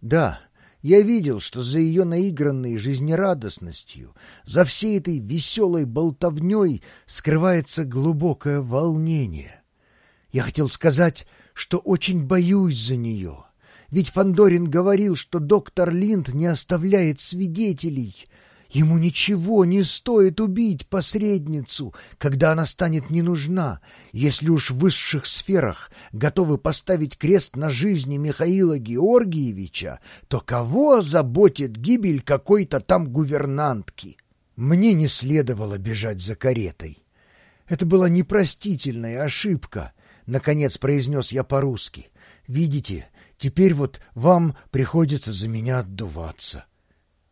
Да, я видел, что за ее наигранной жизнерадостностью, за всей этой веселой болтовней скрывается глубокое волнение. Я хотел сказать, что очень боюсь за нее. Ведь Фандорин говорил, что доктор Линд не оставляет свидетелей, Ему ничего не стоит убить посредницу, когда она станет не нужна, если уж в высших сферах готовы поставить крест на жизни Михаила Георгиевича, то кого заботит гибель какой-то там гувернантки? Мне не следовало бежать за каретой. Это была непростительная ошибка, — наконец произнес я по-русски. Видите, теперь вот вам приходится за меня отдуваться.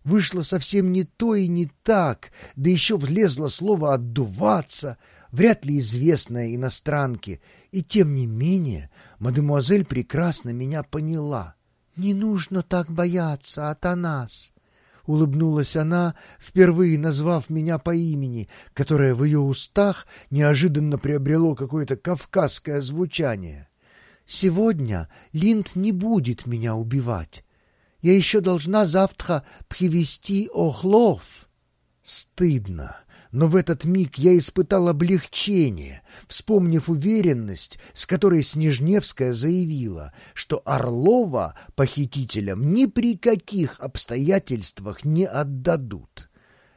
Вышло совсем не то и не так, да еще влезло слово «отдуваться», вряд ли известное иностранке, и тем не менее мадемуазель прекрасно меня поняла. «Не нужно так бояться, Атанас!» — улыбнулась она, впервые назвав меня по имени, которое в ее устах неожиданно приобрело какое-то кавказское звучание. «Сегодня Линд не будет меня убивать. Я еще должна завтра привести Охлов. Стыдно, но в этот миг я испытал облегчение, вспомнив уверенность, с которой Снежневская заявила, что Орлова похитителям ни при каких обстоятельствах не отдадут.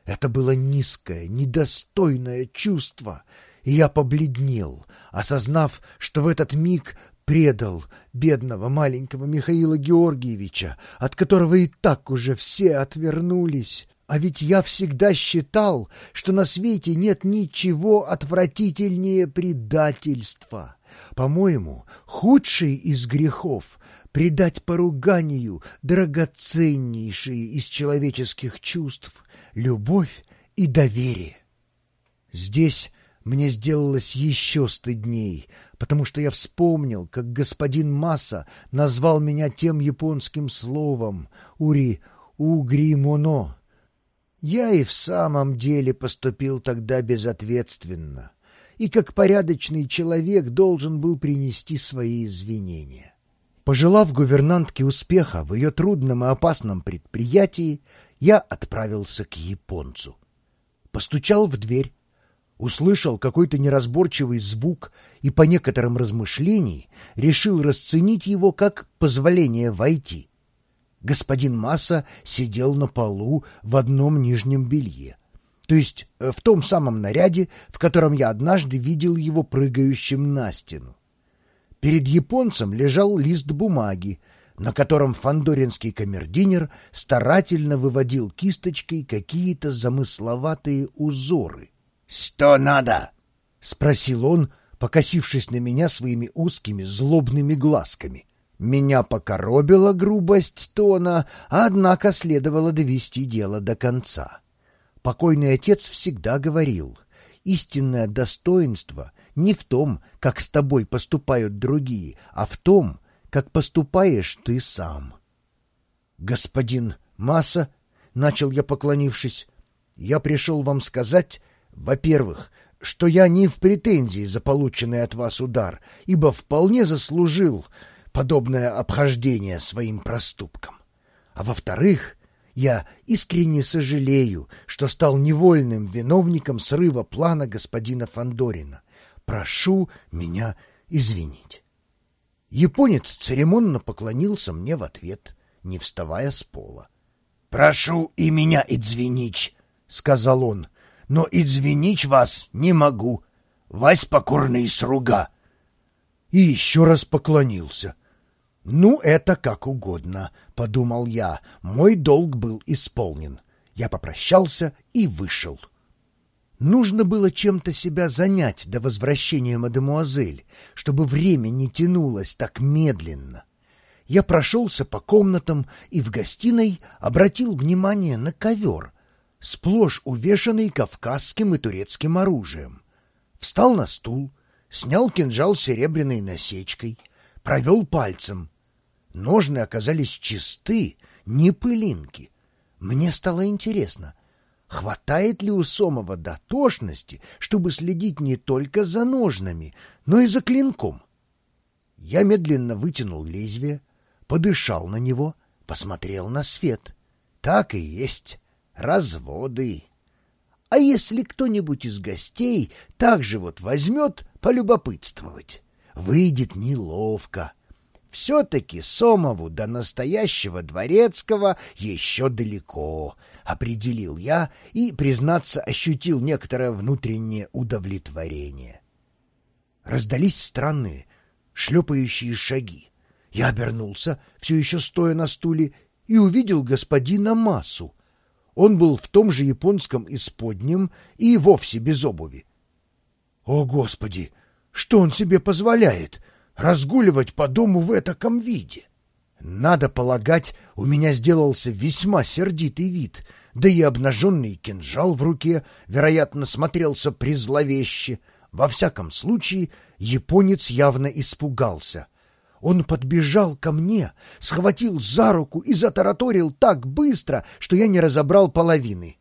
Это было низкое, недостойное чувство, и я побледнел, осознав, что в этот миг предал бедного маленького Михаила Георгиевича, от которого и так уже все отвернулись. А ведь я всегда считал, что на свете нет ничего отвратительнее предательства. По-моему, худший из грехов — предать поруганию драгоценнейшие из человеческих чувств — любовь и доверие. Здесь мне сделалось еще стыдней, потому что я вспомнил, как господин Масса назвал меня тем японским словом «ури угримоно». Я и в самом деле поступил тогда безответственно, и как порядочный человек должен был принести свои извинения. Пожелав гувернантке успеха в ее трудном и опасном предприятии, я отправился к японцу. Постучал в дверь, услышал какой-то неразборчивый звук и по некоторым размышлениям решил расценить его как позволение войти. Господин Масса сидел на полу в одном нижнем белье, то есть э, в том самом наряде, в котором я однажды видел его прыгающим на стену. Перед японцем лежал лист бумаги, на котором фандоринский камердинер старательно выводил кисточкой какие-то замысловатые узоры — «Что надо?» — спросил он, покосившись на меня своими узкими злобными глазками. Меня покоробила грубость тона, однако следовало довести дело до конца. Покойный отец всегда говорил, истинное достоинство не в том, как с тобой поступают другие, а в том, как поступаешь ты сам. «Господин Масса», — начал я, поклонившись, — «я пришел вам сказать, во-первых, что я не в претензии за полученный от вас удар, ибо вполне заслужил подобное обхождение своим проступкам. А во-вторых, я искренне сожалею, что стал невольным виновником срыва плана господина Фандорина. Прошу меня извинить. Японец церемонно поклонился мне в ответ, не вставая с пола. — Прошу и меня извинить, — сказал он, — но извинить вас не могу. Вась покорный сруга. И еще раз поклонился. «Ну, это как угодно», — подумал я. Мой долг был исполнен. Я попрощался и вышел. Нужно было чем-то себя занять до возвращения мадемуазель, чтобы время не тянулось так медленно. Я прошелся по комнатам и в гостиной обратил внимание на ковер — сплошь увешанный кавказским и турецким оружием. Встал на стул, снял кинжал серебряной насечкой, провел пальцем. Ножны оказались чисты, не пылинки. Мне стало интересно, хватает ли у Сомова дотошности, чтобы следить не только за ножнами, но и за клинком. Я медленно вытянул лезвие, подышал на него, посмотрел на свет. Так и есть. Разводы. А если кто-нибудь из гостей также вот возьмет полюбопытствовать? Выйдет неловко. Все-таки Сомову до настоящего дворецкого еще далеко, определил я и, признаться, ощутил некоторое внутреннее удовлетворение. Раздались странные, шлепающие шаги. Я обернулся, все еще стоя на стуле, и увидел господина Массу. Он был в том же японском исподнем и вовсе без обуви. О, Господи! Что он себе позволяет? Разгуливать по дому в этаком виде? Надо полагать, у меня сделался весьма сердитый вид, да и обнаженный кинжал в руке, вероятно, смотрелся призловеще. Во всяком случае, японец явно испугался — он подбежал ко мне, схватил за руку и затараторил так быстро, что я не разобрал половины.